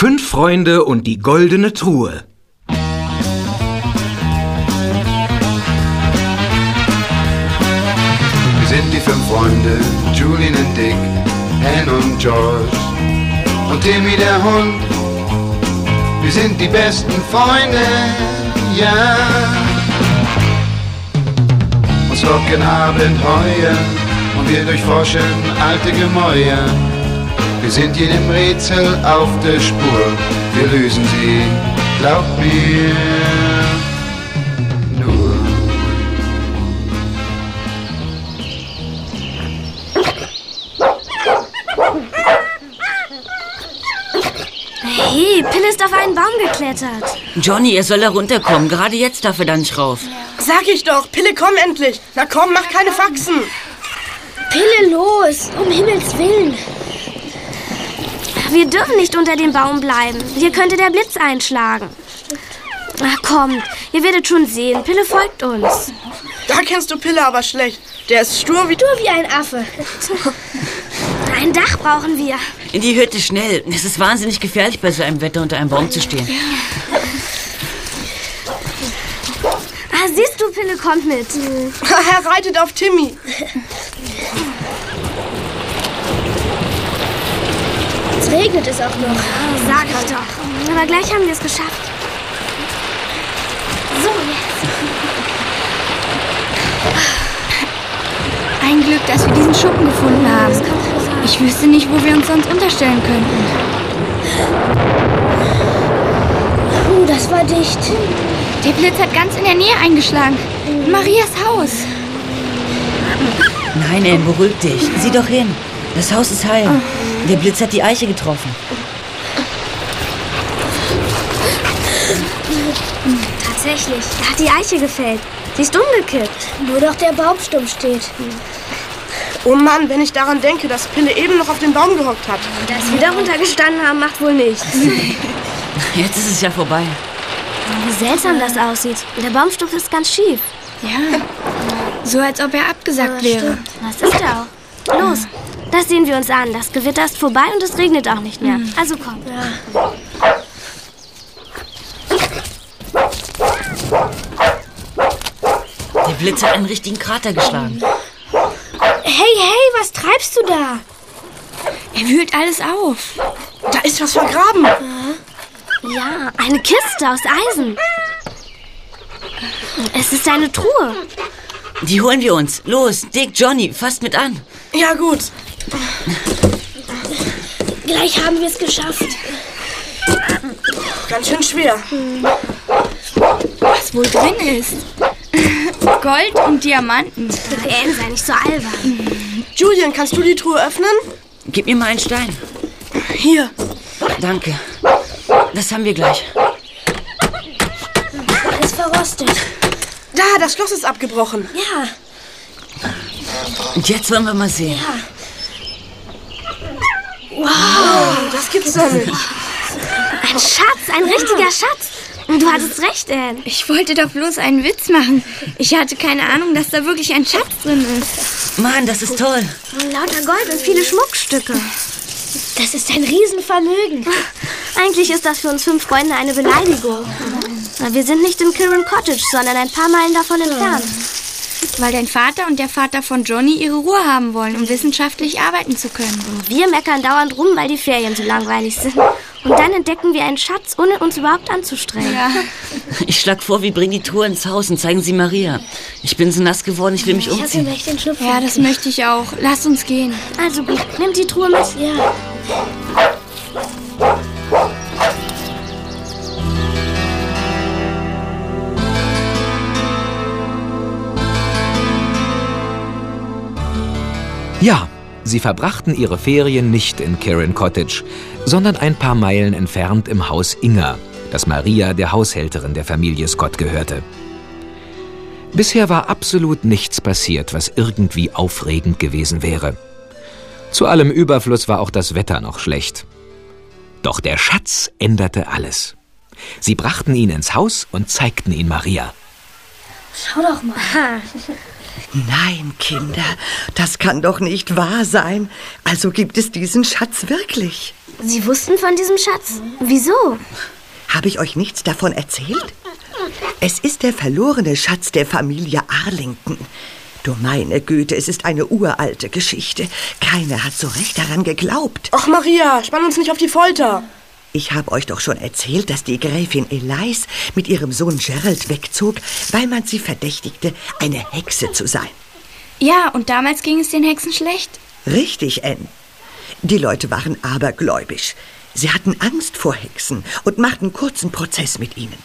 Fünf Freunde und die goldene Truhe. Wir sind die fünf Freunde, Julian und Dick, Anne und George und Timmy der Hund. Wir sind die besten Freunde, ja. Uns locken Abenteuer und wir durchforschen alte Gemäuer. Wir sind jedem Rätsel auf der Spur, wir lösen sie, glaub mir. Nur. Hey, Pille ist auf einen Baum geklettert. Johnny, er soll da runterkommen. Gerade jetzt darf er da nicht rauf. Sag ich doch, Pille, komm endlich. Na komm, mach keine Faxen. Pille los, um Himmels Willen. Wir dürfen nicht unter dem Baum bleiben. Hier könnte der Blitz einschlagen. Ach komm, ihr werdet schon sehen. Pille folgt uns. Da kennst du Pille aber schlecht. Der ist stur wie du. Nur wie ein Affe. Ein Dach brauchen wir. In die Hütte, schnell. Es ist wahnsinnig gefährlich, bei so einem Wetter unter einem Baum zu stehen. Ah, siehst du, Pille kommt mit. er reitet auf Timmy. Jetzt regnet es auch noch. Sag ich doch. Aber gleich haben wir es geschafft. So, jetzt. Ein Glück, dass wir diesen Schuppen gefunden haben. Ich wüsste nicht, wo wir uns sonst unterstellen könnten. Puh, das war dicht. Der Blitz hat ganz in der Nähe eingeschlagen. In Marias Haus. Nein, Anne, beruhig dich. Sieh doch hin. Das Haus ist heil. Der Blitz hat die Eiche getroffen. Tatsächlich, da hat die Eiche gefällt. Sie ist umgekippt. Nur doch der Baumstumm steht. Oh Mann, wenn ich daran denke, dass Pille eben noch auf dem Baum gehockt hat. Dass wir darunter gestanden haben, macht wohl nichts. Jetzt ist es ja vorbei. Wie seltsam das aussieht. Der Baumstumpf ist ganz schief. Ja. So, als ob er abgesagt wäre. Das ist er auch. Los, das sehen wir uns an. Das Gewitter ist vorbei und es regnet auch nicht mehr. Also komm. Der Blitz hat einen richtigen Krater geschlagen. Hey, hey, was treibst du da? Er wühlt alles auf. Da ist was vergraben. Ja, eine Kiste aus Eisen. Es ist eine Truhe. Die holen wir uns. Los, Dick, Johnny, fasst mit an. Ja gut. Gleich haben wir es geschafft. Ganz schön schwer. Was wohl drin ist. Gold und Diamanten. Anne, sei nicht so albern. Julian, kannst du die Truhe öffnen? Gib mir mal einen Stein. Hier. Danke. Das haben wir gleich. Alles verrostet. Da, das Schloss ist abgebrochen. Ja, Und jetzt wollen wir mal sehen. Das gibt's doch nicht. Ein Schatz, ein richtiger Schatz. Du hattest recht, Anne. Ich wollte doch bloß einen Witz machen. Ich hatte keine Ahnung, dass da wirklich ein Schatz drin ist. Mann, das ist toll. Lauter Gold und viele Schmuckstücke. das ist ein Riesenvermögen. Eigentlich ist das für uns fünf Freunde eine Beleidigung. Wir sind nicht im Kirin Cottage, sondern ein paar Meilen davon entfernt. Weil dein Vater und der Vater von Johnny ihre Ruhe haben wollen, um wissenschaftlich arbeiten zu können. Wir meckern dauernd rum, weil die Ferien so langweilig sind. Und dann entdecken wir einen Schatz, ohne uns überhaupt anzustrengen. Ich schlag vor, wir bringen die Truhe ins Haus und zeigen sie Maria. Ich bin so nass geworden, ich will mich Ich umziehen. echt den Schnupfen. Ja, das möchte ich auch. Lass uns gehen. Also gut, nimm die Truhe mit. Ja. Ja, sie verbrachten ihre Ferien nicht in Kirin Cottage, sondern ein paar Meilen entfernt im Haus Inga, das Maria der Haushälterin der Familie Scott gehörte. Bisher war absolut nichts passiert, was irgendwie aufregend gewesen wäre. Zu allem Überfluss war auch das Wetter noch schlecht. Doch der Schatz änderte alles. Sie brachten ihn ins Haus und zeigten ihn Maria. Schau doch mal. Nein, Kinder, das kann doch nicht wahr sein. Also gibt es diesen Schatz wirklich. Sie wussten von diesem Schatz? Wieso? Habe ich euch nichts davon erzählt? Es ist der verlorene Schatz der Familie Arlington. Du meine Güte, es ist eine uralte Geschichte. Keiner hat so recht daran geglaubt. Ach, Maria, spann uns nicht auf die Folter. Ich habe euch doch schon erzählt, dass die Gräfin Elise mit ihrem Sohn Gerald wegzog, weil man sie verdächtigte, eine Hexe zu sein. Ja, und damals ging es den Hexen schlecht. Richtig, Anne. Die Leute waren abergläubisch. Sie hatten Angst vor Hexen und machten kurzen Prozess mit ihnen.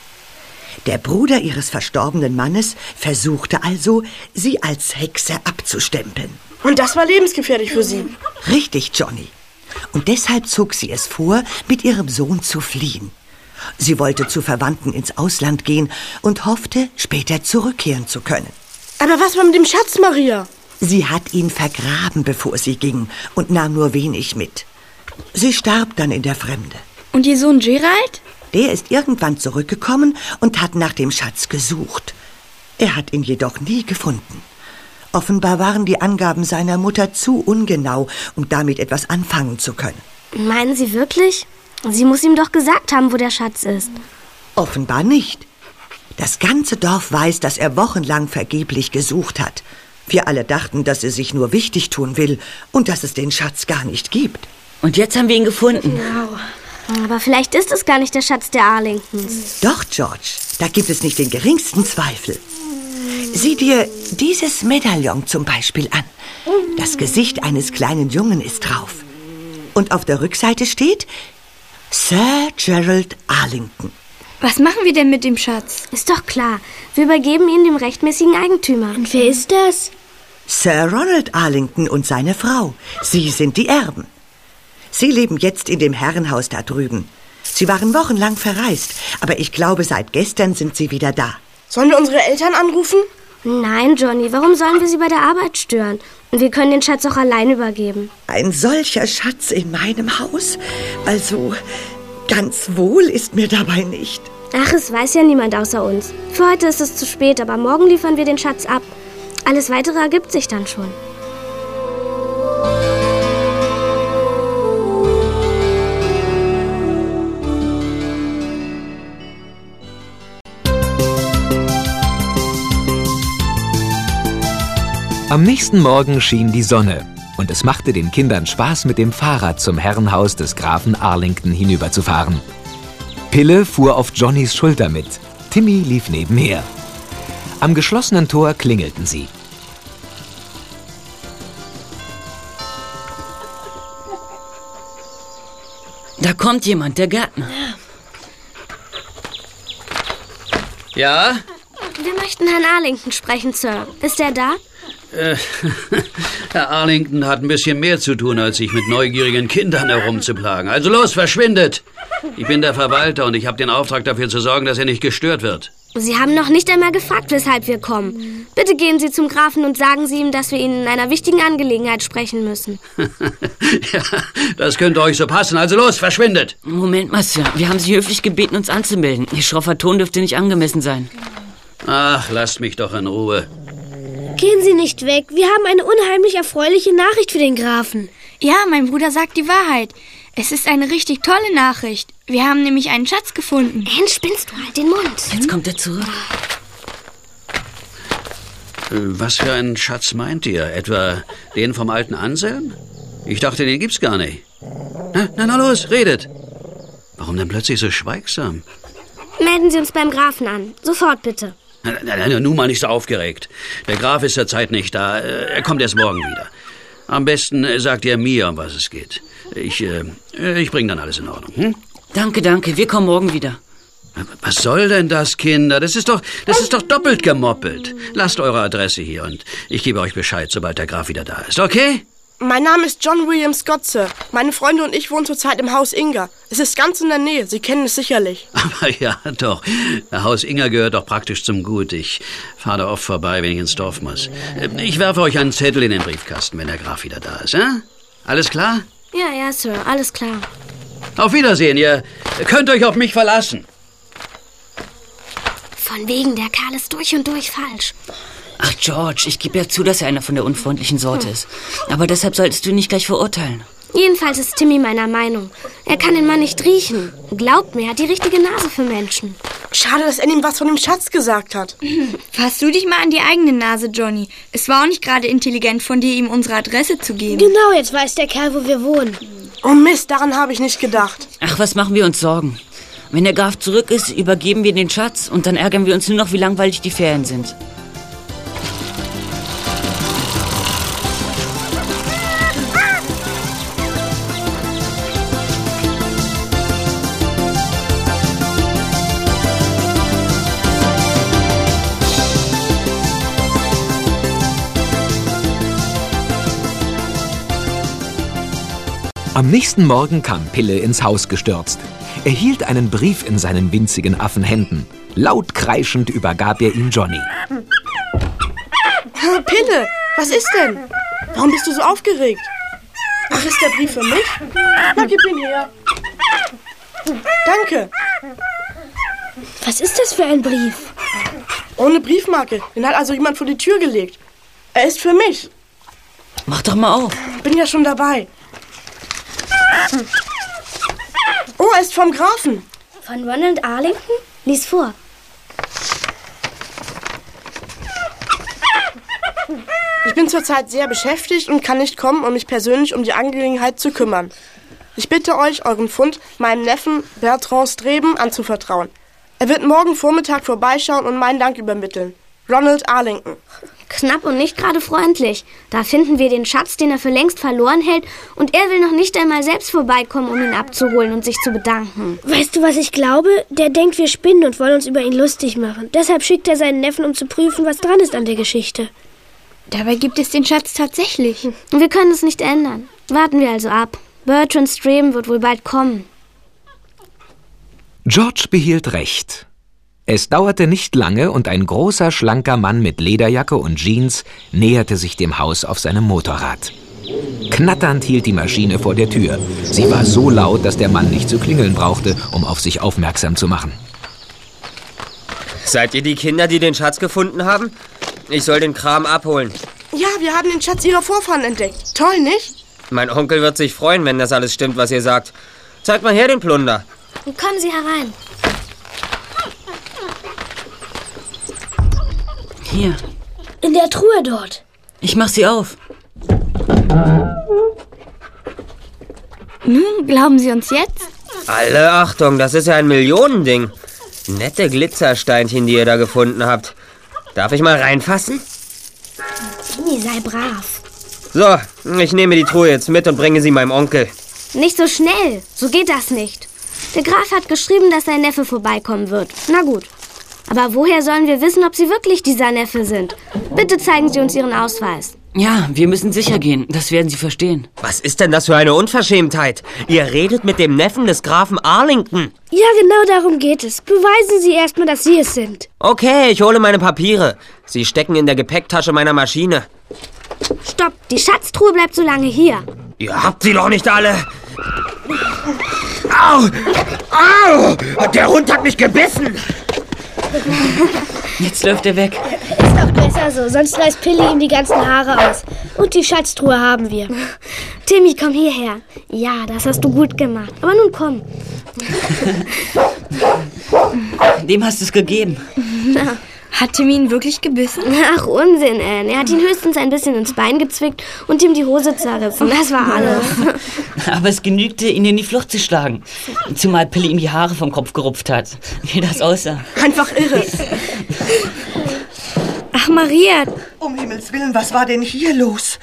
Der Bruder ihres verstorbenen Mannes versuchte also, sie als Hexe abzustempeln. Und das war lebensgefährlich für sie. Richtig, Johnny. Und deshalb zog sie es vor, mit ihrem Sohn zu fliehen. Sie wollte zu Verwandten ins Ausland gehen und hoffte, später zurückkehren zu können. Aber was war mit dem Schatz, Maria? Sie hat ihn vergraben, bevor sie ging, und nahm nur wenig mit. Sie starb dann in der Fremde. Und ihr Sohn Gerald? Der ist irgendwann zurückgekommen und hat nach dem Schatz gesucht. Er hat ihn jedoch nie gefunden. Offenbar waren die Angaben seiner Mutter zu ungenau, um damit etwas anfangen zu können. Meinen Sie wirklich? Sie muss ihm doch gesagt haben, wo der Schatz ist. Offenbar nicht. Das ganze Dorf weiß, dass er wochenlang vergeblich gesucht hat. Wir alle dachten, dass er sich nur wichtig tun will und dass es den Schatz gar nicht gibt. Und jetzt haben wir ihn gefunden. Aber vielleicht ist es gar nicht der Schatz der Arlingtons. Doch, George, da gibt es nicht den geringsten Zweifel. Sieh dir dieses Medaillon zum Beispiel an. Das Gesicht eines kleinen Jungen ist drauf. Und auf der Rückseite steht Sir Gerald Arlington. Was machen wir denn mit dem Schatz? Ist doch klar. Wir übergeben ihn dem rechtmäßigen Eigentümer. Und wer ist das? Sir Ronald Arlington und seine Frau. Sie sind die Erben. Sie leben jetzt in dem Herrenhaus da drüben. Sie waren wochenlang verreist, aber ich glaube, seit gestern sind sie wieder da. Sollen wir unsere Eltern anrufen? Nein, Johnny, warum sollen wir sie bei der Arbeit stören? Und wir können den Schatz auch allein übergeben. Ein solcher Schatz in meinem Haus? Also, ganz wohl ist mir dabei nicht. Ach, es weiß ja niemand außer uns. Für heute ist es zu spät, aber morgen liefern wir den Schatz ab. Alles weitere ergibt sich dann schon. Am nächsten Morgen schien die Sonne und es machte den Kindern Spaß, mit dem Fahrrad zum Herrenhaus des Grafen Arlington hinüberzufahren. Pille fuhr auf Johnnys Schulter mit. Timmy lief nebenher. Am geschlossenen Tor klingelten sie. Da kommt jemand, der Gärtner. Ja? Wir möchten Herrn Arlington sprechen, Sir. Ist er da? Äh, Herr Arlington hat ein bisschen mehr zu tun, als sich mit neugierigen Kindern herumzuplagen. Also los, verschwindet! Ich bin der Verwalter und ich habe den Auftrag dafür zu sorgen, dass er nicht gestört wird. Sie haben noch nicht einmal gefragt, weshalb wir kommen. Bitte gehen Sie zum Grafen und sagen Sie ihm, dass wir ihn in einer wichtigen Angelegenheit sprechen müssen. ja, das könnte euch so passen. Also los, verschwindet! Moment mal, Sir. Wir haben Sie höflich gebeten, uns anzumelden. Ihr schroffer Ton dürfte nicht angemessen sein. Ach, lasst mich doch in Ruhe. Gehen Sie nicht weg. Wir haben eine unheimlich erfreuliche Nachricht für den Grafen. Ja, mein Bruder sagt die Wahrheit. Es ist eine richtig tolle Nachricht. Wir haben nämlich einen Schatz gefunden. Anne, spinnst du halt den Mund. Jetzt kommt er zurück. Äh, Was für einen Schatz meint ihr? Etwa den vom alten Anselm? Ich dachte, den gibt's gar nicht. Na, na, na los, redet. Warum denn plötzlich so schweigsam? Melden Sie uns beim Grafen an. Sofort bitte. Nun mal nicht so aufgeregt. Der Graf ist zurzeit nicht da. Äh, Er kommt erst morgen wieder. Am besten äh, sagt ihr mir, um was es geht. Ich, äh, ich bringe dann alles in Ordnung. Hm? Danke, danke. Wir kommen morgen wieder. Was soll denn das, Kinder? Das ist doch, das ist doch doppelt gemoppelt. Lasst eure Adresse hier und ich gebe euch Bescheid, sobald der Graf wieder da ist. Okay? Mein Name ist John William Scott, Sir. Meine Freunde und ich wohnen zurzeit im Haus Inga. Es ist ganz in der Nähe. Sie kennen es sicherlich. Aber ja, doch. Das Haus Inga gehört doch praktisch zum Gut. Ich fahre da oft vorbei, wenn ich ins Dorf muss. Äh, Ich werfe euch einen Zettel in den Briefkasten, wenn der Graf wieder da ist. Ja? Alles klar? Ja, ja, Sir. Alles klar. Auf Wiedersehen. Ihr könnt euch auf mich verlassen. Von wegen, der Kerl ist durch und durch falsch. Ach, George, ich gebe ja zu, dass er einer von der unfreundlichen Sorte ist. Aber deshalb solltest du ihn nicht gleich verurteilen. Jedenfalls ist Timmy meiner Meinung. Er kann den Mann nicht riechen. Glaubt mir, er hat die richtige Nase für Menschen. Schade, dass er ihm was von dem Schatz gesagt hat. Fass du dich mal an die eigene Nase, Johnny. Es war auch nicht gerade intelligent von dir, ihm unsere Adresse zu geben. Genau, jetzt weiß der Kerl, wo wir wohnen. Oh Mist, daran habe ich nicht gedacht. Ach, was machen wir uns Sorgen? Wenn der Graf zurück ist, übergeben wir den Schatz und dann ärgern wir uns nur noch, wie langweilig die Ferien sind. Am nächsten Morgen kam Pille ins Haus gestürzt. Er hielt einen Brief in seinen winzigen Affenhänden. Laut kreischend übergab er ihn Johnny. Pille, was ist denn? Warum bist du so aufgeregt? Ach, ist der Brief für mich? Na, gib ihn her. Danke. Was ist das für ein Brief? Ohne Briefmarke. Den hat also jemand vor die Tür gelegt. Er ist für mich. Mach doch mal auf. Bin ja schon dabei. Oh, er ist vom Grafen. Von Ronald Arlington? Lies vor. Ich bin zurzeit sehr beschäftigt und kann nicht kommen, um mich persönlich um die Angelegenheit zu kümmern. Ich bitte euch, euren Fund meinem Neffen Bertrand Streben anzuvertrauen. Er wird morgen Vormittag vorbeischauen und meinen Dank übermitteln. Ronald Arlington. Knapp und nicht gerade freundlich. Da finden wir den Schatz, den er für längst verloren hält, und er will noch nicht einmal selbst vorbeikommen, um ihn abzuholen und sich zu bedanken. Weißt du, was ich glaube? Der denkt, wir spinnen und wollen uns über ihn lustig machen. Deshalb schickt er seinen Neffen, um zu prüfen, was dran ist an der Geschichte. Dabei gibt es den Schatz tatsächlich. Und wir können es nicht ändern. Warten wir also ab. Bertrand Streben wird wohl bald kommen. George behielt recht. Es dauerte nicht lange und ein großer, schlanker Mann mit Lederjacke und Jeans näherte sich dem Haus auf seinem Motorrad. Knatternd hielt die Maschine vor der Tür. Sie war so laut, dass der Mann nicht zu klingeln brauchte, um auf sich aufmerksam zu machen. Seid ihr die Kinder, die den Schatz gefunden haben? Ich soll den Kram abholen. Ja, wir haben den Schatz ihrer Vorfahren entdeckt. Toll, nicht? Mein Onkel wird sich freuen, wenn das alles stimmt, was ihr sagt. Zeigt mal her den Plunder. Kommen Sie herein. Hier, In der Truhe dort. ich mach sie auf. Nun, glauben Sie uns jetzt? Alle Achtung, das ist ja ein Millionending. Nette Glitzersteinchen, die ihr da gefunden habt. Darf ich mal reinfassen? Timmy, sei brav. So, ich nehme die Truhe jetzt mit und bringe sie meinem Onkel. Nicht so schnell. So geht das nicht. Der Graf hat geschrieben, dass sein Neffe vorbeikommen wird. Na gut. Aber woher sollen wir wissen, ob Sie wirklich dieser Neffe sind? Bitte zeigen Sie uns Ihren Ausweis. Ja, wir müssen sicher gehen. Das werden Sie verstehen. Was ist denn das für eine Unverschämtheit? Ihr redet mit dem Neffen des Grafen Arlington. Ja, genau darum geht es. Beweisen Sie erstmal, dass Sie es sind. Okay, ich hole meine Papiere. Sie stecken in der Gepäcktasche meiner Maschine. Stopp, die Schatztruhe bleibt so lange hier. Ihr habt sie doch nicht alle. Au! Au! Der Hund hat mich gebissen. Jetzt läuft er weg. Ist doch besser so, sonst reißt Pilly ihm die ganzen Haare aus. Und die Schatztruhe haben wir. Timmy, komm hierher. Ja, das hast du gut gemacht. Aber nun komm. Dem hast du es gegeben. Hat Timmy ihn wirklich gebissen? Ach, Unsinn, Anne. Er hat ihn höchstens ein bisschen ins Bein gezwickt und ihm die Hose zerrissen. Das war alles. Aber es genügte, ihn in die Flucht zu schlagen. Zumal Pille ihm die Haare vom Kopf gerupft hat. Wie das aussah. Einfach irre. Ach, Maria, Um Himmels Willen, was war denn hier los?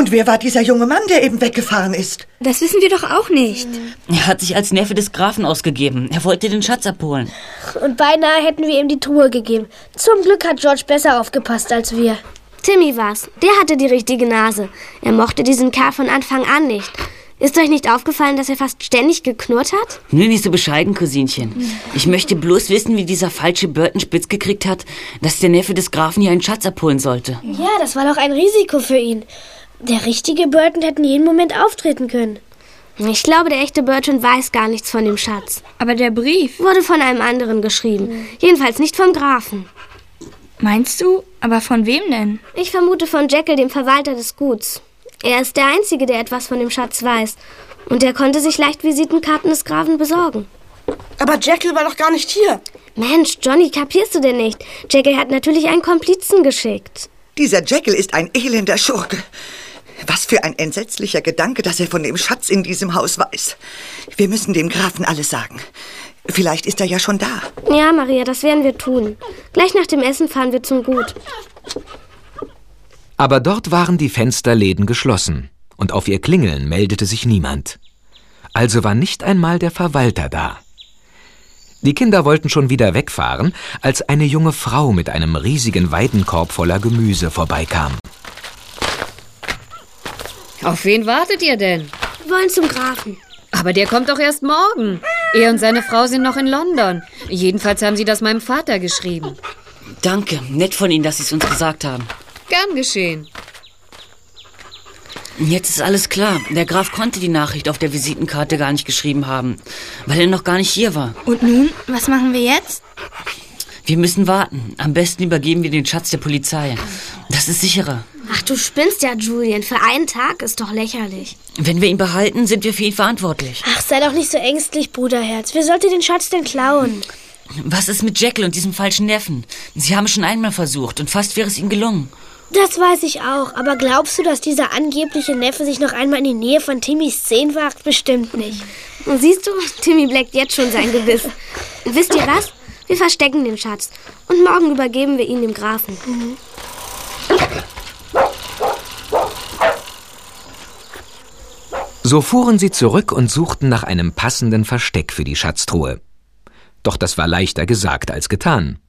Und wer war dieser junge Mann, der eben weggefahren ist? das wissen wir doch auch nicht. Er hat sich als Neffe des Grafen ausgegeben. Er wollte den Schatz abholen. Und beinahe hätten wir ihm die Truhe gegeben. Zum Glück hat George besser aufgepasst als wir. Timmy war's. Der hatte die richtige Nase. Er mochte diesen Kerl von Anfang an nicht. Ist euch nicht aufgefallen, dass er fast ständig geknurrt hat? Nur nicht so bescheiden, Cousinchen. Ich möchte bloß wissen, wie dieser falsche Burton spitz gekriegt hat, dass der Neffe des Grafen hier einen Schatz abholen sollte. Ja, das war doch ein Risiko für ihn. Der richtige Burton hätte jeden Moment auftreten können. Ich glaube, der echte Bertrand weiß gar nichts von dem Schatz. Aber der Brief. Wurde von einem anderen geschrieben. Jedenfalls nicht vom Grafen. Meinst du? Aber von wem denn? Ich vermute von Jekyll, dem Verwalter des Guts. Er ist der Einzige, der etwas von dem Schatz weiß. Und er konnte sich leicht Visitenkarten des Grafen besorgen. Aber Jekyll war doch gar nicht hier. Mensch, Johnny, kapierst du denn nicht? Jekyll hat natürlich einen Komplizen geschickt. Dieser Jekyll ist ein elender Schurke. Was für ein entsetzlicher Gedanke, dass er von dem Schatz in diesem Haus weiß. Wir müssen dem Grafen alles sagen. Vielleicht ist er ja schon da. Ja, Maria, das werden wir tun. Gleich nach dem Essen fahren wir zum Gut. Aber dort waren die Fensterläden geschlossen und auf ihr Klingeln meldete sich niemand. Also war nicht einmal der Verwalter da. Die Kinder wollten schon wieder wegfahren, als eine junge Frau mit einem riesigen Weidenkorb voller Gemüse vorbeikam. Auf wen wartet ihr denn? Wir wollen zum Grafen. Aber der kommt doch erst morgen. Er und seine Frau sind noch in London. Jedenfalls haben sie das meinem Vater geschrieben. Danke, nett von Ihnen, dass Sie es uns gesagt haben. Gern geschehen. Jetzt ist alles klar. Der Graf konnte die Nachricht auf der Visitenkarte gar nicht geschrieben haben, weil er noch gar nicht hier war. Und nun, was machen wir jetzt? Wir müssen warten. Am besten übergeben wir den Schatz der Polizei. Das ist sicherer. Ach, du spinnst ja, Julian. Für einen Tag ist doch lächerlich. Wenn wir ihn behalten, sind wir für ihn verantwortlich. Ach, sei doch nicht so ängstlich, Bruderherz. Wer sollte den Schatz denn klauen? Was ist mit Jekyll und diesem falschen Neffen? Sie haben es schon einmal versucht und fast wäre es ihnen gelungen. Das weiß ich auch. Aber glaubst du, dass dieser angebliche Neffe sich noch einmal in die Nähe von Timmys Szenen wagt? Bestimmt nicht. Und siehst du, Timmy bleckt jetzt schon sein Gewiss. Wisst ihr was? Wir verstecken den Schatz. Und morgen übergeben wir ihn dem Grafen. So fuhren sie zurück und suchten nach einem passenden Versteck für die Schatztruhe. Doch das war leichter gesagt als getan.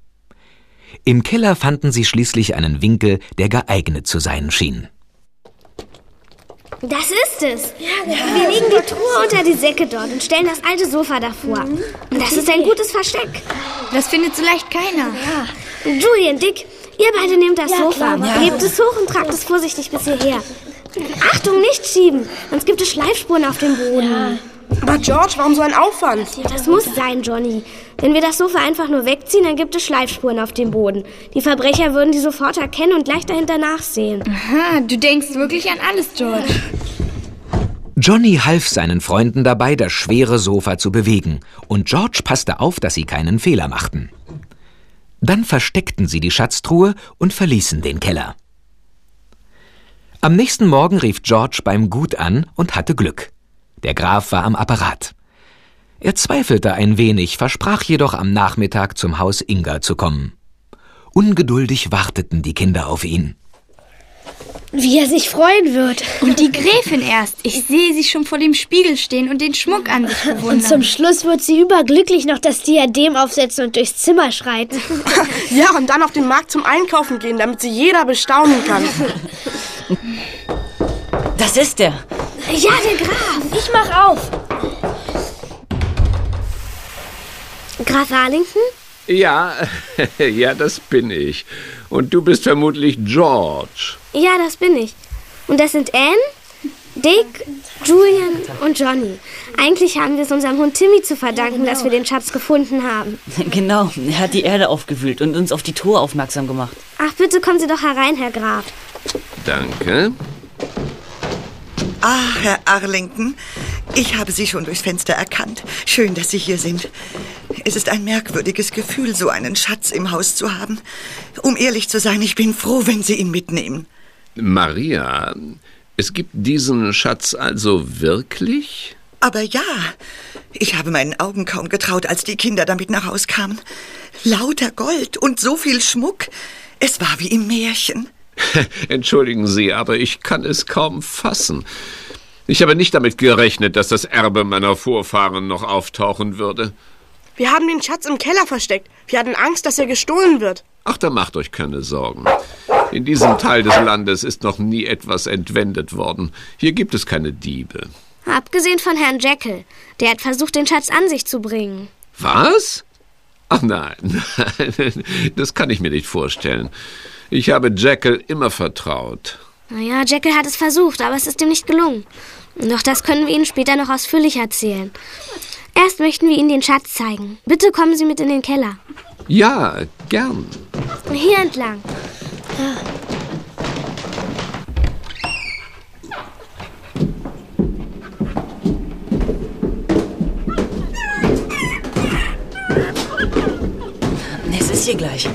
Im Keller fanden sie schließlich einen Winkel, der geeignet zu sein schien. Das ist es. Ja, genau. Wir legen die Truhe unter die Säcke dort und stellen das alte Sofa davor. Mhm. Das ist ein gutes Versteck. Das findet so leicht keiner. Ja. Julian, Dick, ihr beide nehmt das ja, Sofa. Klar, ja. Hebt es hoch und tragt es vorsichtig bis hierher. Achtung, nicht schieben, sonst gibt es Schleifspuren auf dem Boden. Aber George, warum so ein Aufwand? Das muss sein, Johnny. Wenn wir das Sofa einfach nur wegziehen, dann gibt es Schleifspuren auf dem Boden. Die Verbrecher würden die sofort erkennen und gleich dahinter nachsehen. Aha, du denkst wirklich an alles, George. Johnny half seinen Freunden dabei, das schwere Sofa zu bewegen, und George passte auf, dass sie keinen Fehler machten. Dann versteckten sie die Schatztruhe und verließen den Keller. Am nächsten Morgen rief George beim Gut an und hatte Glück. Der Graf war am Apparat. Er zweifelte ein wenig, versprach jedoch am Nachmittag zum Haus Inga zu kommen. Ungeduldig warteten die Kinder auf ihn. Wie er sich freuen wird. Und die Gräfin erst. Ich sehe sie schon vor dem Spiegel stehen und den Schmuck an sich bewundern. Und zum Schluss wird sie überglücklich noch das Diadem aufsetzen und durchs Zimmer schreiten. ja, und dann auf den Markt zum Einkaufen gehen, damit sie jeder bestaunen kann. Das ist er. Ja, der Graf. Ich mach auf. Graf Arlington? Ja, ja, das bin ich. Und du bist vermutlich George. Ja, das bin ich. Und das sind Anne, Dick, Julian und Johnny. Eigentlich haben wir es unserem Hund Timmy zu verdanken, dass wir den Schatz gefunden haben. Genau, er hat die Erde aufgewühlt und uns auf die Tour aufmerksam gemacht. Ach, bitte kommen Sie doch herein, Herr Graf. Danke. Ah, Herr Arlington, ich habe Sie schon durchs Fenster erkannt. Schön, dass Sie hier sind. Es ist ein merkwürdiges Gefühl, so einen Schatz im Haus zu haben. Um ehrlich zu sein, ich bin froh, wenn Sie ihn mitnehmen. Maria, es gibt diesen Schatz also wirklich? Aber ja, ich habe meinen Augen kaum getraut, als die Kinder damit nach Haus kamen. Lauter Gold und so viel Schmuck. Es war wie im Märchen. Entschuldigen Sie, aber ich kann es kaum fassen. Ich habe nicht damit gerechnet, dass das Erbe meiner Vorfahren noch auftauchen würde. Wir haben den Schatz im Keller versteckt. Wir hatten Angst, dass er gestohlen wird. Ach, da macht euch keine Sorgen. In diesem Teil des Landes ist noch nie etwas entwendet worden. Hier gibt es keine Diebe. Abgesehen von Herrn Jekyll. Der hat versucht, den Schatz an sich zu bringen. Was? Ach nein, das kann ich mir nicht vorstellen. Ich habe Jekyll immer vertraut. Naja, Jekyll hat es versucht, aber es ist ihm nicht gelungen. Doch das können wir Ihnen später noch ausführlich erzählen. Erst möchten wir Ihnen den Schatz zeigen. Bitte kommen Sie mit in den Keller. Ja, gern. Hier entlang. Es ist hier gleich.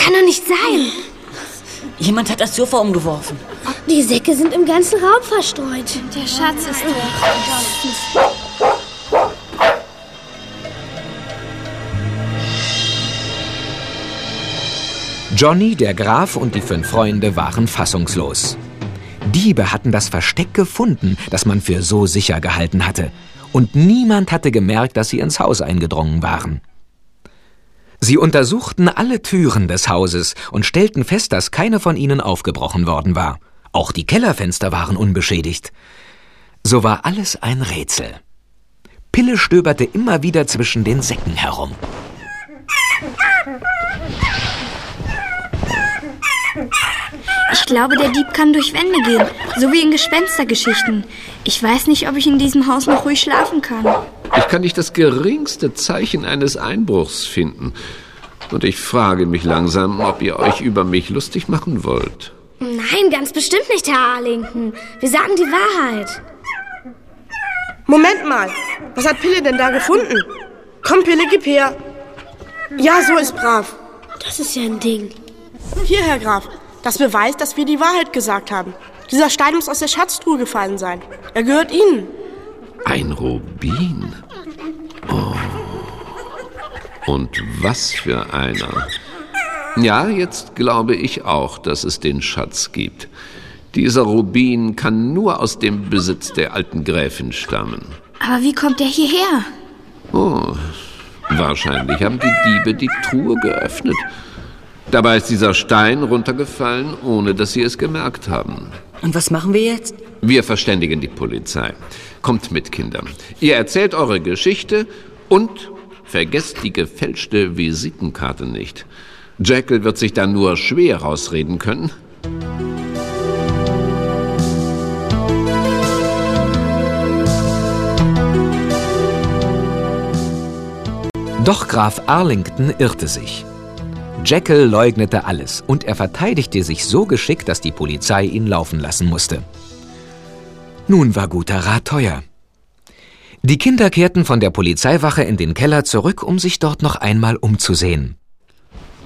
Kann doch nicht sein. Jemand hat das Sofa umgeworfen. Die Säcke sind im ganzen Raum verstreut. Der Schatz ist weg. Johnny, der Graf und die fünf Freunde waren fassungslos. Diebe hatten das Versteck gefunden, das man für so sicher gehalten hatte. Und niemand hatte gemerkt, dass sie ins Haus eingedrungen waren. Sie untersuchten alle Türen des Hauses und stellten fest, dass keine von ihnen aufgebrochen worden war. Auch die Kellerfenster waren unbeschädigt. So war alles ein Rätsel. Pille stöberte immer wieder zwischen den Säcken herum. Ich glaube, der Dieb kann durch Wände gehen, so wie in Gespenstergeschichten. Ich weiß nicht, ob ich in diesem Haus noch ruhig schlafen kann. Ich kann nicht das geringste Zeichen eines Einbruchs finden. Und ich frage mich langsam, ob ihr euch über mich lustig machen wollt. Nein, ganz bestimmt nicht, Herr Arlington. Wir sagen die Wahrheit. Moment mal. Was hat Pille denn da gefunden? Komm, Pille, gib her. Ja, so ist brav. Das ist ja ein Ding. Hier, Herr Graf. Das beweist, dass wir die Wahrheit gesagt haben. Dieser Stein muss aus der Schatztruhe gefallen sein. Er gehört Ihnen. Ein Rubin. Oh. Und was für einer. Ja, jetzt glaube ich auch, dass es den Schatz gibt. Dieser Rubin kann nur aus dem Besitz der alten Gräfin stammen. Aber wie kommt er hierher? Oh, wahrscheinlich haben die Diebe die Truhe geöffnet. Dabei ist dieser Stein runtergefallen, ohne dass sie es gemerkt haben. Und was machen wir jetzt? Wir verständigen die Polizei. Kommt mit, Kinder. Ihr erzählt eure Geschichte und vergesst die gefälschte Visitenkarte nicht. Jekyll wird sich da nur schwer rausreden können. Doch Graf Arlington irrte sich. Jekyll leugnete alles und er verteidigte sich so geschickt, dass die Polizei ihn laufen lassen musste. Nun war guter Rat teuer. Die Kinder kehrten von der Polizeiwache in den Keller zurück, um sich dort noch einmal umzusehen.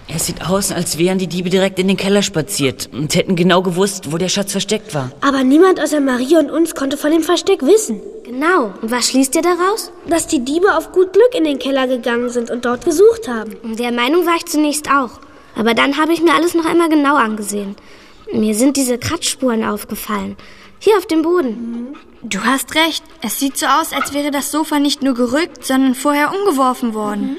Es sieht aus, als wären die Diebe direkt in den Keller spaziert und hätten genau gewusst, wo der Schatz versteckt war. Aber niemand außer Marie und uns konnte von dem Versteck wissen. Genau. Und was schließt ihr daraus? Dass die Diebe auf gut Glück in den Keller gegangen sind und dort gesucht haben. Der Meinung war ich zunächst auch. Aber dann habe ich mir alles noch einmal genau angesehen. Mir sind diese Kratzspuren aufgefallen. Hier auf dem Boden. Du hast recht. Es sieht so aus, als wäre das Sofa nicht nur gerückt, sondern vorher umgeworfen worden.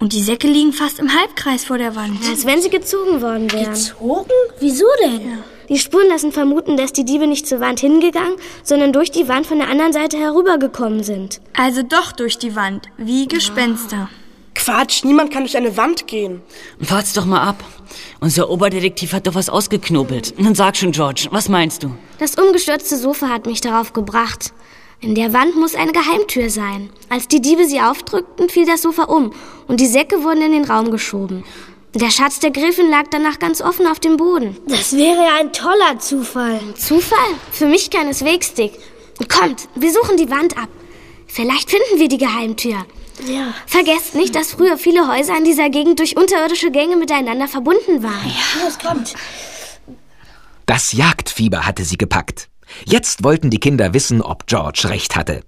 Und die Säcke liegen fast im Halbkreis vor der Wand. Als wenn sie gezogen worden wären. Gezogen? Wieso denn? Die Spuren lassen vermuten, dass die Diebe nicht zur Wand hingegangen, sondern durch die Wand von der anderen Seite herübergekommen sind. Also doch durch die Wand, wie Gespenster. Quatsch, niemand kann durch eine Wand gehen. Wart's doch mal ab. Unser Oberdetektiv hat doch was ausgeknobelt. Nun sag schon, George, was meinst du? Das umgestürzte Sofa hat mich darauf gebracht. In der Wand muss eine Geheimtür sein. Als die Diebe sie aufdrückten, fiel das Sofa um und die Säcke wurden in den Raum geschoben. Der Schatz der Gräfin lag danach ganz offen auf dem Boden. Das wäre ja ein toller Zufall. Zufall? Für mich keineswegs, Dick. Kommt, wir suchen die Wand ab. Vielleicht finden wir die Geheimtür. Ja. Vergesst nicht, dass früher viele Häuser in dieser Gegend durch unterirdische Gänge miteinander verbunden waren. Ja, es kommt. Das Jagdfieber hatte sie gepackt. Jetzt wollten die Kinder wissen, ob George recht hatte.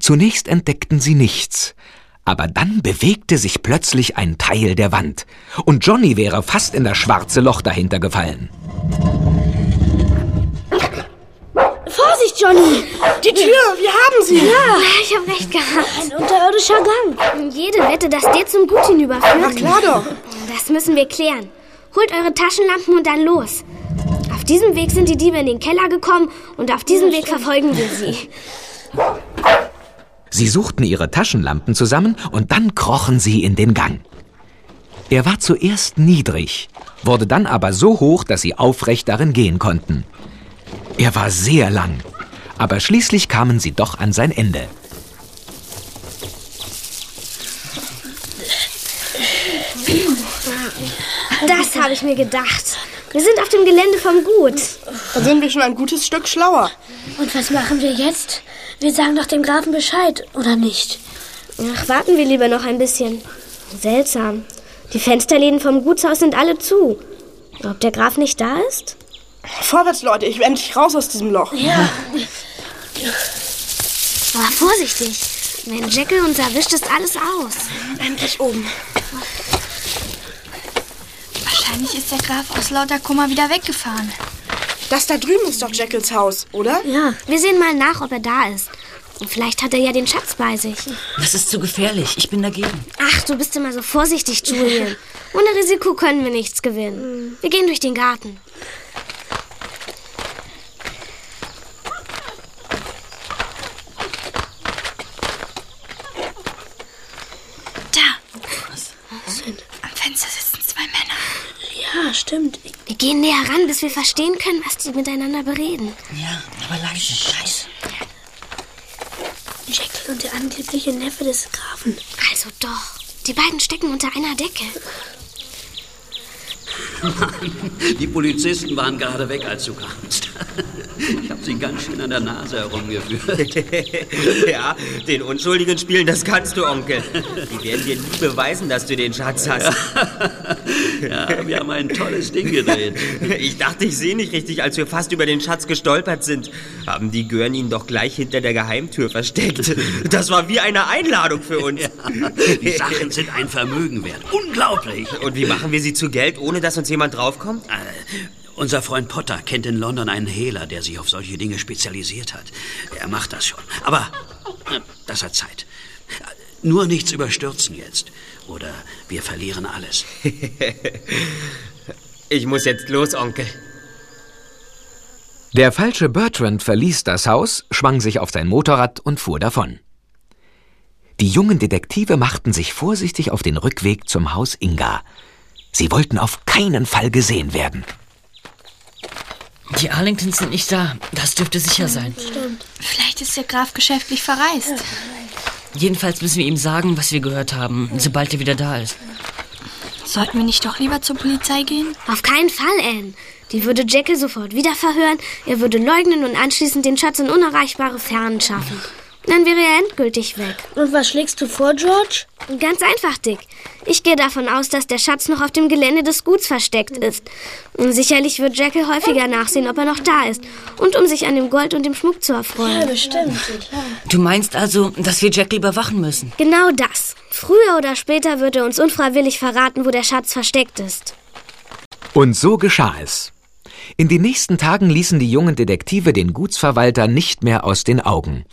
Zunächst entdeckten sie nichts, aber dann bewegte sich plötzlich ein Teil der Wand, und Johnny wäre fast in das schwarze Loch dahinter gefallen. Johnny! Die Tür, wir haben sie! Ja, ich habe recht gehabt. Ein unterirdischer Gang. Jede Wette, dass der zum Gut hinüberführt. Na klar doch. Das müssen wir klären. Holt eure Taschenlampen und dann los. Auf diesem Weg sind die Diebe in den Keller gekommen und auf diesem Weg verfolgen wir sie. Sie suchten ihre Taschenlampen zusammen und dann krochen sie in den Gang. Er war zuerst niedrig, wurde dann aber so hoch, dass sie aufrecht darin gehen konnten. Er war sehr lang Aber schließlich kamen sie doch an sein Ende. Das habe ich mir gedacht. Wir sind auf dem Gelände vom Gut. Dann sind wir schon ein gutes Stück schlauer. Und was machen wir jetzt? Wir sagen doch dem Grafen Bescheid, oder nicht? Ach, warten wir lieber noch ein bisschen. Seltsam. Die Fensterläden vom Gutshaus sind alle zu. Ob der Graf nicht da ist? Vorwärts, Leute, ich will endlich raus aus diesem Loch. Ja. Aber vorsichtig. Wenn Jekyll uns erwischt, ist alles aus. Endlich oben. Wahrscheinlich ist der Graf aus lauter Kummer wieder weggefahren. Das da drüben ist doch Jekylls Haus, oder? Ja. Wir sehen mal nach, ob er da ist. Und vielleicht hat er ja den Schatz bei sich. Das ist zu gefährlich. Ich bin dagegen. Ach, du bist immer so vorsichtig, Julian. Ohne Risiko können wir nichts gewinnen. Wir gehen durch den Garten. Da. Am Fenster sitzen zwei Männer. Ja, stimmt. Wir gehen näher ran, bis wir verstehen können, was die miteinander bereden. Ja, aber leise, leise. Jekyll und der angebliche Neffe des Grafen. Also doch. Die beiden stecken unter einer Decke. Die Polizisten waren gerade weg, als du kamst. Ich habe sie ganz schön an der Nase herumgeführt. ja, den Unschuldigen spielen, das kannst du, Onkel. Die werden dir nie beweisen, dass du den Schatz hast. Ja, wir haben ein tolles Ding gedreht. Ich dachte, ich sehe nicht richtig, als wir fast über den Schatz gestolpert sind. Haben die Gören ihn doch gleich hinter der Geheimtür versteckt. Das war wie eine Einladung für uns. Ja, die Sachen sind ein Vermögen wert. Unglaublich. Und wie machen wir sie zu Geld, ohne dass uns jemand draufkommt? Äh, unser Freund Potter kennt in London einen Hehler, der sich auf solche Dinge spezialisiert hat. Er macht das schon. Aber äh, das hat Zeit. Nur nichts überstürzen jetzt. Oder wir verlieren alles. ich muss jetzt los, Onkel. Der falsche Bertrand verließ das Haus, schwang sich auf sein Motorrad und fuhr davon. Die jungen Detektive machten sich vorsichtig auf den Rückweg zum Haus Inga. Sie wollten auf keinen Fall gesehen werden. Die Arlingtons sind nicht da. Das dürfte sicher sein. Stimmt. Vielleicht ist der Graf geschäftlich verreist. Jedenfalls müssen wir ihm sagen, was wir gehört haben, sobald er wieder da ist. Sollten wir nicht doch lieber zur Polizei gehen? Auf keinen Fall, Anne. Die würde Jekyll sofort wieder verhören, er würde leugnen und anschließend den Schatz in unerreichbare Fernen schaffen. Dann wäre er endgültig weg. Und was schlägst du vor, George? Ganz einfach, Dick. Ich gehe davon aus, dass der Schatz noch auf dem Gelände des Guts versteckt ist. Und sicherlich wird Jekyll häufiger nachsehen, ob er noch da ist. Und um sich an dem Gold und dem Schmuck zu erfreuen. Ja, bestimmt. Du meinst also, dass wir Jekyll überwachen müssen? Genau das. Früher oder später wird er uns unfreiwillig verraten, wo der Schatz versteckt ist. Und so geschah es. In den nächsten Tagen ließen die jungen Detektive den Gutsverwalter nicht mehr aus den Augen.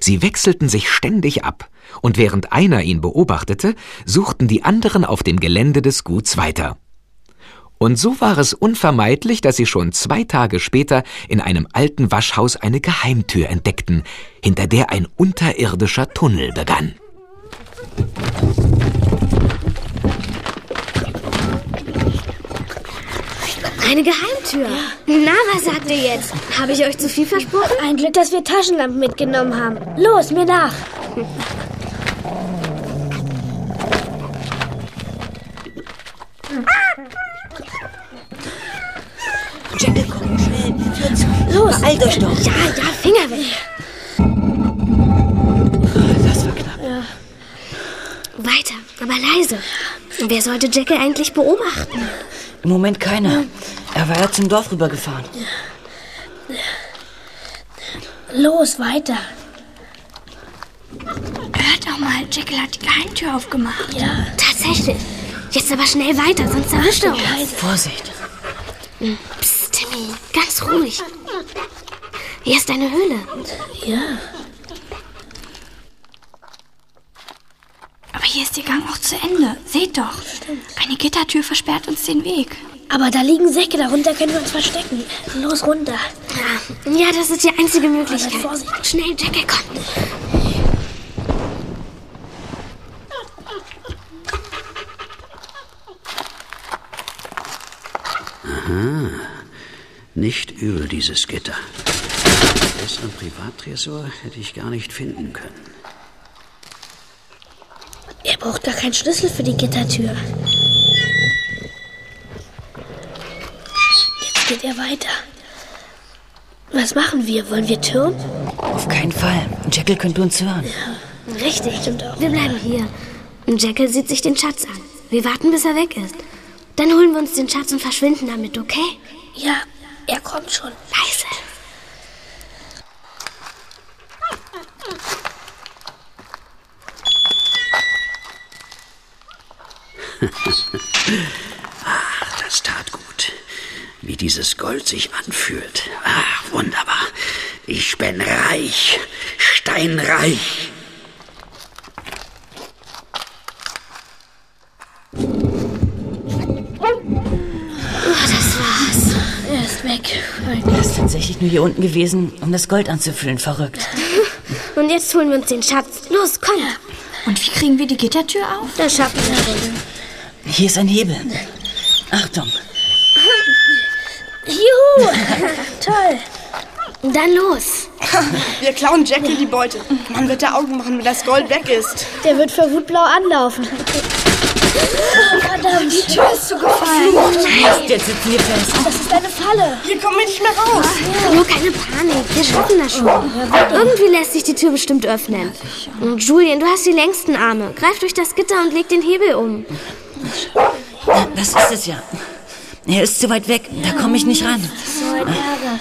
Sie wechselten sich ständig ab, und während einer ihn beobachtete, suchten die anderen auf dem Gelände des Guts weiter. Und so war es unvermeidlich, dass sie schon zwei Tage später in einem alten Waschhaus eine Geheimtür entdeckten, hinter der ein unterirdischer Tunnel begann. Eine Geheimtür. Na, was sagt ihr jetzt? Habe ich euch zu viel versprochen? Ein Glück, dass wir Taschenlampen mitgenommen haben. Los, mir nach. Jekyll, komm, schnell. Fürz, Los. beeilt euch doch. Ja, ja, Finger weg. Das war knapp. Weiter, aber leise. Wer sollte Jekyll eigentlich beobachten? Im Moment keiner. Er war ja zum Dorf rübergefahren. Los, weiter. Hört doch mal, Jekyll hat die Geheimtür aufgemacht. Ja. Tatsächlich. Jetzt aber schnell weiter, sonst erwischt er uns. Vorsicht. Psst, Timmy, ganz ruhig. Hier ist eine Höhle. Ja. Aber hier ist der Gang auch zu Ende. Seht doch. Eine Gittertür versperrt uns den Weg. Aber da liegen Säcke, darunter können wir uns verstecken. Los, runter. Ja, ja das ist die einzige Möglichkeit. Aber Vorsicht. Schnell, Jekyll, komm. Nicht übel, dieses Gitter. besseren Privattresor hätte ich gar nicht finden können. Braucht gar keinen Schlüssel für die Gittertür. Jetzt geht er weiter. Was machen wir? Wollen wir türmen? Auf keinen Fall. Jekyll könnte uns hören. Richtig, stimmt auch. Wir bleiben hier. Und Jekyll sieht sich den Schatz an. Wir warten, bis er weg ist. Dann holen wir uns den Schatz und verschwinden damit, okay? Ja, er kommt schon. Leise. Ach, das tat gut. Wie dieses Gold sich anfühlt. Ach, wunderbar. Ich bin reich. Steinreich. Oh, das war's. Er ist weg. Er ist tatsächlich nur hier unten gewesen, um das Gold anzufüllen. Verrückt. Und jetzt holen wir uns den Schatz. Los, komm. Und wie kriegen wir die Gittertür auf? Das schaffen wir. Hier ist ein Hebel. Achtung. Juhu! Toll. Dann los. Wir klauen Jekyll die Beute. Man wird der Augen machen, wenn das Gold weg ist. Der wird vor Wut blau anlaufen. Verdammt. Die Tür ist zugefallen. Jetzt sitzen wir fest. Das ist eine Falle. Hier kommen wir nicht mehr raus. Nur keine Panik. Wir schaffen das schon. Irgendwie lässt sich die Tür bestimmt öffnen. Und Julian, du hast die längsten Arme. Greif durch das Gitter und leg den Hebel um. Das ist es ja. Er ist zu weit weg. Da komme ich nicht ran. So ein Ärger.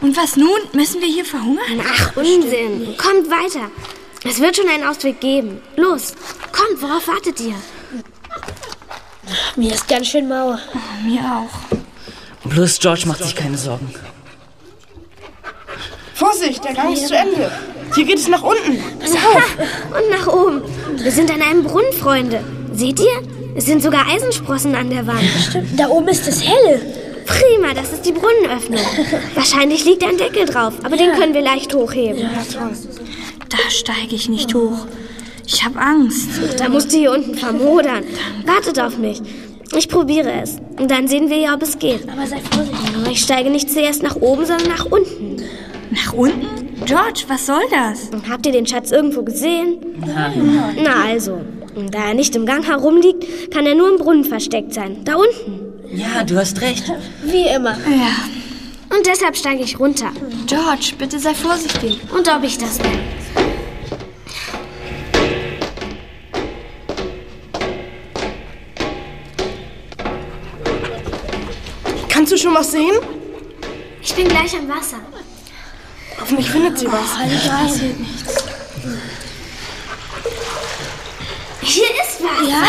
Und was nun? Müssen wir hier verhungern? Ach, Unsinn. Kommt weiter. Es wird schon einen Ausweg geben. Los, kommt, worauf wartet ihr? Mir ist ganz schön mau. Mir auch. Bloß George macht sich keine Sorgen. Vorsicht, der Gang ist zu Ende. Hier geht es nach unten. Pass auf. Und nach oben. Wir sind an einem Brunnen, Freunde. Seht ihr? Es sind sogar Eisensprossen an der Wand. Stimmt, da oben ist es hell. Prima, das ist die Brunnenöffnung. Wahrscheinlich liegt ein Deckel drauf, aber den können wir leicht hochheben. Da steige ich nicht hoch. Ich habe Angst. Da musst du hier unten vermodern. Wartet auf mich. Ich probiere es. Und dann sehen wir ja, ob es geht. Aber sei vorsichtig. Ich steige nicht zuerst nach oben, sondern nach unten. Nach unten? George, was soll das? Habt ihr den Schatz irgendwo gesehen? Na also. Und Da er nicht im Gang herumliegt, kann er nur im Brunnen versteckt sein. Da unten. Ja, du hast recht. Wie immer. Ja. Und deshalb steige ich runter. George, bitte sei vorsichtig. Und ob ich das bin. Kannst du schon was sehen? Ich bin gleich am Wasser. Hoffentlich findet sie was. Hier ist was. Ja?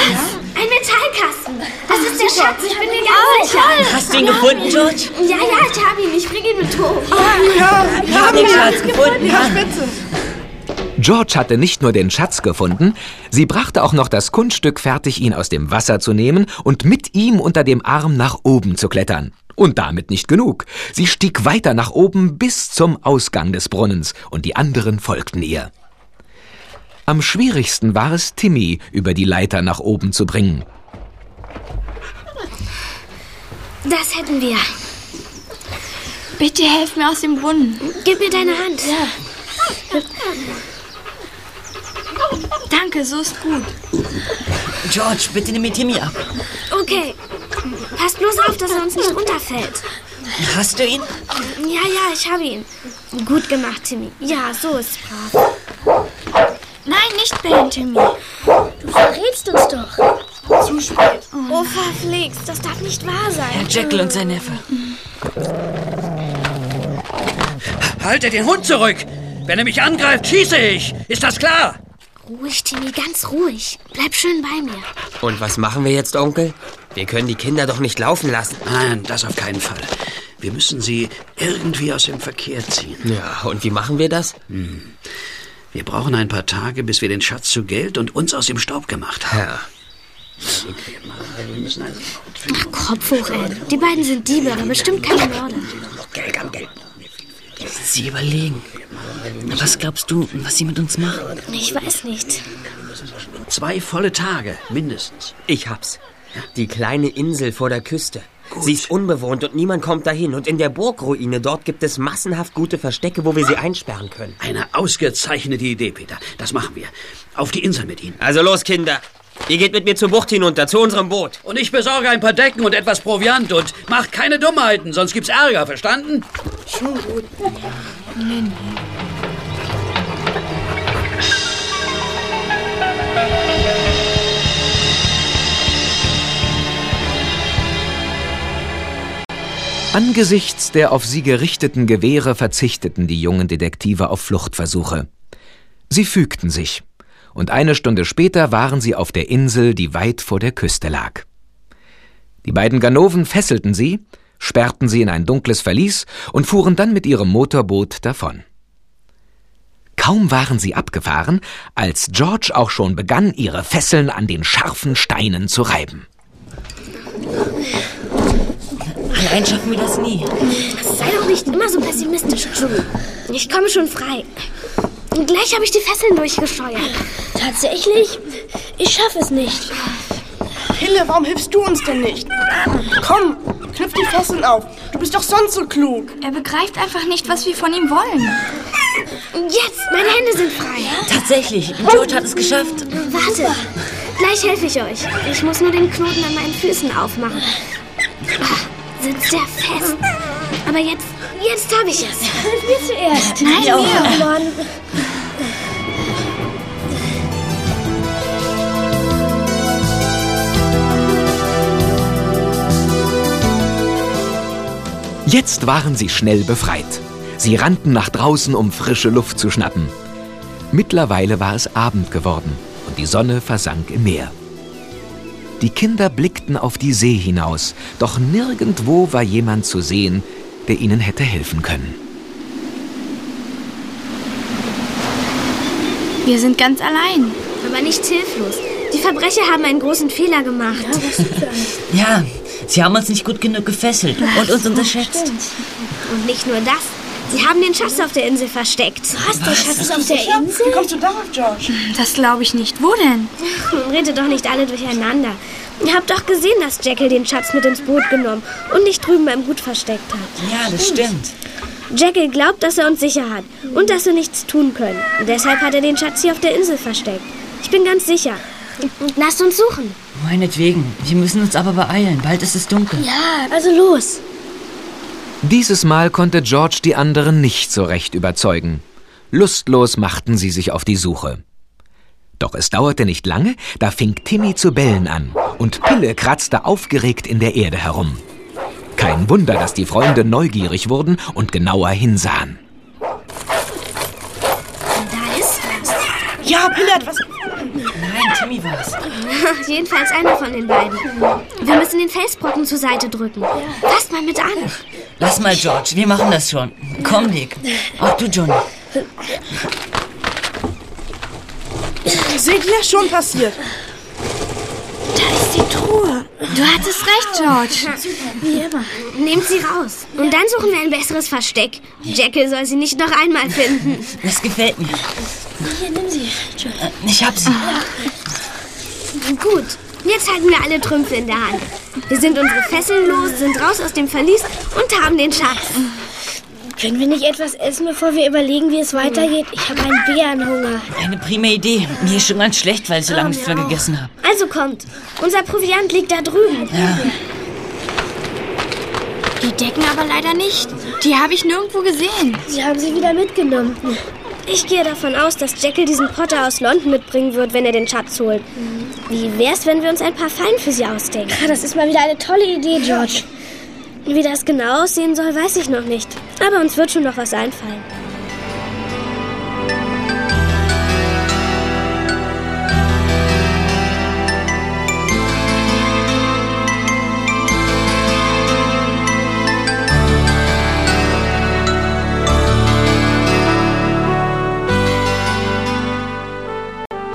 Ein Metallkasten. Das ist der Schatz. Ich bin mir ganz sicher. Hast du ihn gefunden, George? Ja, ja, ich habe ihn. Ich bringe ihn mit hoch. Ja, Ich habe den Schatz gefunden. ja, spitze. George hatte nicht nur den Schatz gefunden, sie brachte auch noch das Kunststück fertig, ihn aus dem Wasser zu nehmen und mit ihm unter dem Arm nach oben zu klettern. Und damit nicht genug. Sie stieg weiter nach oben bis zum Ausgang des Brunnens, und die anderen folgten ihr. Am schwierigsten war es, Timmy über die Leiter nach oben zu bringen. Das hätten wir. Bitte helf mir aus dem Brunnen. Gib mir deine Hand. Danke, so ist gut. George, bitte nimm mir Timmy ab. Okay. Pass bloß auf, dass er uns nicht runterfällt. Hast du ihn? Ja, ja, ich habe ihn. Gut gemacht, Timmy. Ja, so ist brav. Nicht bellen, Timmy. Du verrätst uns doch. Zu spät. Oh, verflixt. Das darf nicht wahr sein. Herr Jekyll und sein Neffe. Haltet den Hund zurück! Wenn er mich angreift, schieße ich! Ist das klar? Ruhig, Timmy, ganz ruhig. Bleib schön bei mir. Und was machen wir jetzt, Onkel? Wir können die Kinder doch nicht laufen lassen. Nein, das auf keinen Fall. Wir müssen sie irgendwie aus dem Verkehr ziehen. Ja, und wie machen wir das? Wir brauchen ein paar Tage, bis wir den Schatz zu Geld und uns aus dem Staub gemacht haben. Ja. Wir müssen also Ach, Kopf hoch, ey. Die beiden sind Diebe, aber bestimmt keine Mörder. Geld am Geld. Sie überlegen. Was glaubst du, was sie mit uns machen? Ich weiß nicht. Zwei volle Tage, mindestens. Ich hab's. Die kleine Insel vor der Küste. Sie ist unbewohnt und niemand kommt dahin. Und in der Burgruine dort gibt es massenhaft gute Verstecke, wo wir sie einsperren können. Eine ausgezeichnete Idee, Peter. Das machen wir. Auf die Insel mit Ihnen. Also los, Kinder. Ihr geht mit mir zur Bucht hinunter, zu unserem Boot. Und ich besorge ein paar Decken und etwas Proviant und macht keine Dummheiten, sonst gibt's Ärger, verstanden? Schon gut. Nee, nee. Angesichts der auf sie gerichteten Gewehre verzichteten die jungen Detektive auf Fluchtversuche. Sie fügten sich, und eine Stunde später waren sie auf der Insel, die weit vor der Küste lag. Die beiden Ganoven fesselten sie, sperrten sie in ein dunkles Verlies und fuhren dann mit ihrem Motorboot davon. Kaum waren sie abgefahren, als George auch schon begann, ihre Fesseln an den scharfen Steinen zu reiben. Allein schaffen wir das nie. Sei doch nicht immer so pessimistisch, Drew. Ich komme schon frei. Und gleich habe ich die Fesseln durchgesteuert. Tatsächlich? Ich schaffe es nicht. Hille, warum hilfst du uns denn nicht? Komm, knüpf die Fesseln auf. Du bist doch sonst so klug. Er begreift einfach nicht, was wir von ihm wollen. Jetzt, meine Hände sind frei. Tatsächlich, George hat es geschafft. Warte, gleich helfe ich euch. Ich muss nur den Knoten an meinen Füßen aufmachen. Sitzt sehr fest. Aber jetzt, jetzt habe ich es. Wir zuerst. Nein, ja, wir. Mann. Jetzt waren sie schnell befreit. Sie rannten nach draußen, um frische Luft zu schnappen. Mittlerweile war es Abend geworden und die Sonne versank im Meer. Die Kinder blickten auf die See hinaus, doch nirgendwo war jemand zu sehen, der ihnen hätte helfen können. Wir sind ganz allein. Aber nicht hilflos. Die Verbrecher haben einen großen Fehler gemacht. Ja, sie haben uns nicht gut genug gefesselt und uns unterschätzt. Und nicht nur das. Sie haben den Schatz auf der Insel versteckt. Was? Der Schatz ist auf der Insel? Wie kommst du darauf, George? Das glaube ich nicht. Wo denn? Nun redet doch nicht alle durcheinander. Ihr habt doch gesehen, dass Jekyll den Schatz mit ins Boot genommen und nicht drüben beim Gut versteckt hat. Ja, das stimmt. Jekyll glaubt, dass er uns sicher hat und dass wir nichts tun können. Und deshalb hat er den Schatz hier auf der Insel versteckt. Ich bin ganz sicher. Lasst uns suchen. Meinetwegen. Wir müssen uns aber beeilen. Bald ist es dunkel. Ja, also los. Dieses Mal konnte George die anderen nicht so recht überzeugen. Lustlos machten sie sich auf die Suche. Doch es dauerte nicht lange, da fing Timmy zu bellen an und Pille kratzte aufgeregt in der Erde herum. Kein Wunder, dass die Freunde neugierig wurden und genauer hinsahen. Da ist was. Ja, Pille hat was. Nein, Timmy war's. Jedenfalls einer von den beiden. Wir müssen den Felsbrocken zur Seite drücken. Fasst mal mit an. Lass mal, George. Wir machen das schon. Komm, Dick. Auch du, Johnny. Seht ihr, schon passiert. Da ist die Truhe. Du hattest recht, George. Wie immer. Nehmt sie raus. Und dann suchen wir ein besseres Versteck. Jekyll soll sie nicht noch einmal finden. Das gefällt mir. Hier, nimm sie. Ich hab sie. Gut. Jetzt halten wir alle Trümpfe in der Hand. Wir sind unsere Fesseln los, sind raus aus dem Verlies und haben den Schatz. Können wir nicht etwas essen, bevor wir überlegen, wie es weitergeht? Ich habe einen Bärenhunger. Eine prima Idee. Mir ist schon ganz schlecht, weil ich so lange nichts mehr gegessen habe. Also kommt. Unser Proviant liegt da drüben. Ja. Die Decken aber leider nicht. Die habe ich nirgendwo gesehen. Sie haben sie wieder mitgenommen. Ich gehe davon aus, dass Jekyll diesen Potter aus London mitbringen wird, wenn er den Schatz holt. Wie wär's, wenn wir uns ein paar Fallen für sie ausdenken? Ah, Das ist mal wieder eine tolle Idee, George. Wie das genau aussehen soll, weiß ich noch nicht. Aber uns wird schon noch was einfallen.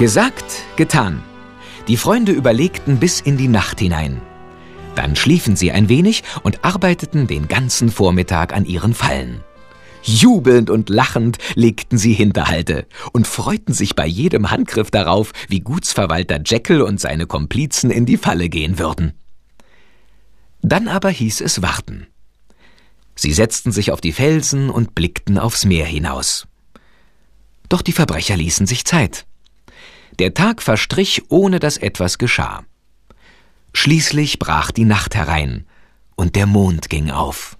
Gesagt, getan. Die Freunde überlegten bis in die Nacht hinein. Dann schliefen sie ein wenig und arbeiteten den ganzen Vormittag an ihren Fallen. Jubelnd und lachend legten sie Hinterhalte und freuten sich bei jedem Handgriff darauf, wie Gutsverwalter Jekyll und seine Komplizen in die Falle gehen würden. Dann aber hieß es warten. Sie setzten sich auf die Felsen und blickten aufs Meer hinaus. Doch die Verbrecher ließen sich Zeit. Der Tag verstrich, ohne dass etwas geschah. Schließlich brach die Nacht herein und der Mond ging auf.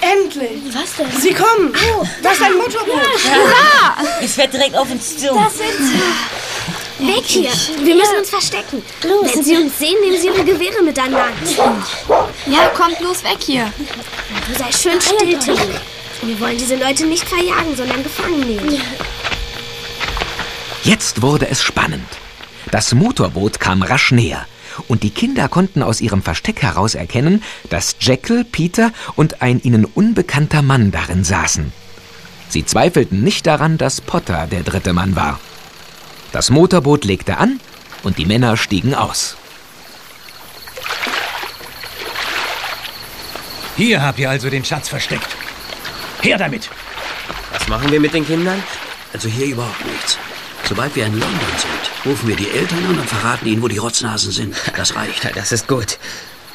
Endlich! Was denn? Sie kommen! Oh, das ist ein Motorboot! Ja! Es fährt direkt auf uns zu. Das sind sie. Weg hier! Wir müssen uns verstecken. Los. Wenn sie uns sehen, nehmen sie ihre Gewehre mit an Land. Ja, kommt los weg hier. Du sei schön still, Tilly. Wir wollen diese Leute nicht verjagen, sondern gefangen nehmen. Jetzt wurde es spannend. Das Motorboot kam rasch näher und die Kinder konnten aus ihrem Versteck heraus erkennen, dass Jekyll, Peter und ein ihnen unbekannter Mann darin saßen. Sie zweifelten nicht daran, dass Potter der dritte Mann war. Das Motorboot legte an und die Männer stiegen aus. Hier habt ihr also den Schatz versteckt. Her damit! Was machen wir mit den Kindern? Also hier überhaupt nichts. Sobald wir in London sind, rufen wir die Eltern an und verraten ihnen, wo die Rotznasen sind. Das reicht. Das ist gut.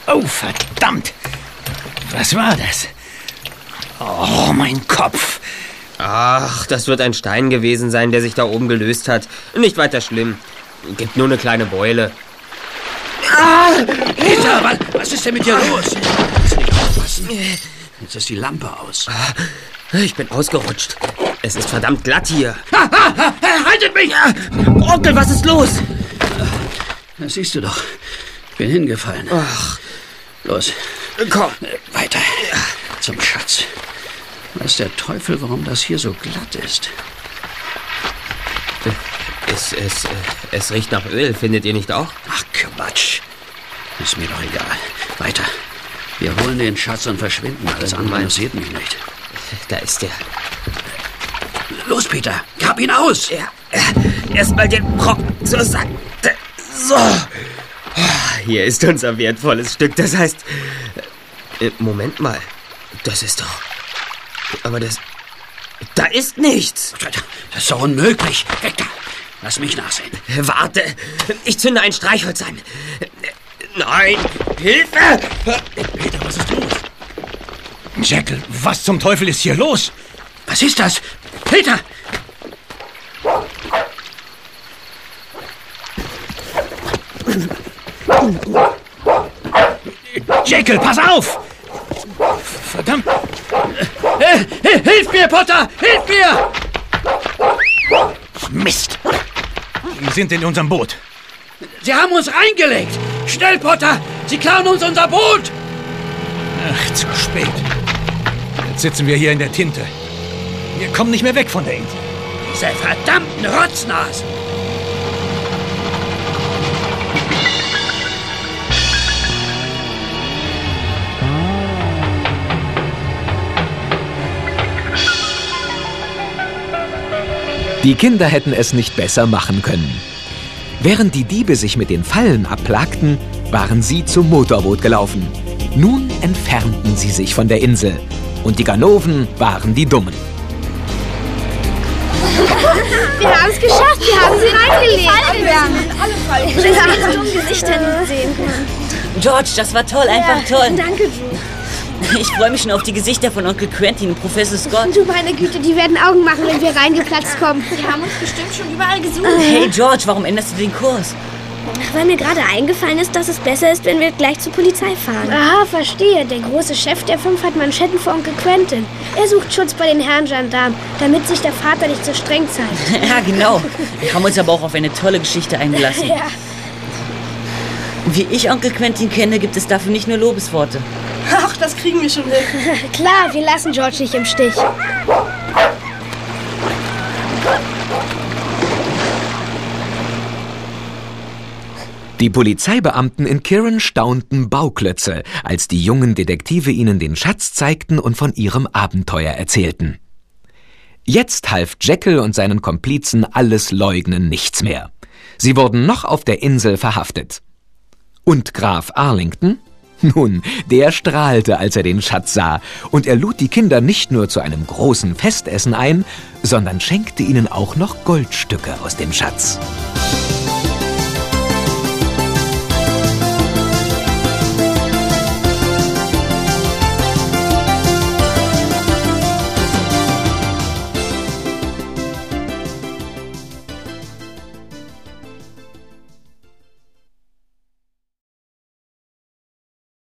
Oh, verdammt! Was war das? Oh, mein Kopf! Ach, das wird ein Stein gewesen sein, der sich da oben gelöst hat. Nicht weiter schlimm. Gibt nur eine kleine Beule. Ah! Peter, was, was ist denn mit dir los? Kannst du nicht aufpassen? Jetzt ist die Lampe aus. Ich bin ausgerutscht. Es ist verdammt glatt hier. Ha, ha, ha, haltet mich! Onkel, was ist los? Das siehst du doch. Ich bin hingefallen. Ach. Los. Komm. Weiter. Zum Schatz. Weiß der Teufel, warum das hier so glatt ist. Es, es, es riecht nach Öl, findet ihr nicht auch? Ach, Quatsch. Ist mir doch egal. Weiter. Wir holen den Schatz und verschwinden. Alles andere interessiert mich nicht. Da ist er. Los, Peter. Grab ihn aus. Ja. Erstmal den Brocken zur Seite. So. Hier ist unser wertvolles Stück. Das heißt. Äh, Moment mal. Das ist doch. Aber das. Da ist nichts. Das ist doch unmöglich. Weg da. Lass mich nachsehen. Warte. Ich zünde ein Streichholz an. Nein. Hilfe! Peter, was ist los? Jekyll, was zum Teufel ist hier los? Was ist das? Peter! Jekyll, pass auf! Verdammt! Äh, hilf mir, Potter! Hilf mir! Mist! Wir sind in unserem Boot. Sie haben uns reingelegt! Schnell, Potter! Sie klauen uns unser Boot! Ach, zu spät. Jetzt sitzen wir hier in der Tinte. Wir kommen nicht mehr weg von der Insel. Diese verdammten Rotznasen! Die Kinder hätten es nicht besser machen können. Während die Diebe sich mit den Fallen abplagten, waren sie zum Motorboot gelaufen. Nun entfernten sie sich von der Insel. Und die Ganoven waren die Dummen. Wir haben es geschafft. Wir haben sie reingelegt. Wir haben alle Fallen Ich will die dummen Gesichter nicht sehen können. George, das war toll, einfach toll. Danke, Drew. Ich freue mich schon auf die Gesichter von Onkel Quentin und Professor Scott. Du meine Güte, die werden Augen machen, wenn wir reingeplatzt kommen. Die haben uns bestimmt schon überall gesucht. Hey George, warum änderst du den Kurs? Weil mir gerade eingefallen ist, dass es besser ist, wenn wir gleich zur Polizei fahren. Aha, verstehe. Der große Chef der fünf hat Manschetten für Onkel Quentin. Er sucht Schutz bei den Herren Gendarmen, damit sich der Vater nicht so streng zeigt. ja, genau. Wir haben uns aber auch auf eine tolle Geschichte eingelassen. Ja. Wie ich Onkel Quentin kenne, gibt es dafür nicht nur Lobesworte. Ach, das kriegen wir schon hin. Klar, wir lassen George nicht im Stich. Die Polizeibeamten in Kirin staunten Bauklötze, als die jungen Detektive ihnen den Schatz zeigten und von ihrem Abenteuer erzählten. Jetzt half Jekyll und seinen Komplizen alles leugnen nichts mehr. Sie wurden noch auf der Insel verhaftet. Und Graf Arlington? Nun, der strahlte, als er den Schatz sah, und er lud die Kinder nicht nur zu einem großen Festessen ein, sondern schenkte ihnen auch noch Goldstücke aus dem Schatz.